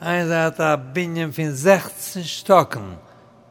Einer hat ein Binnen von 16 Stocken.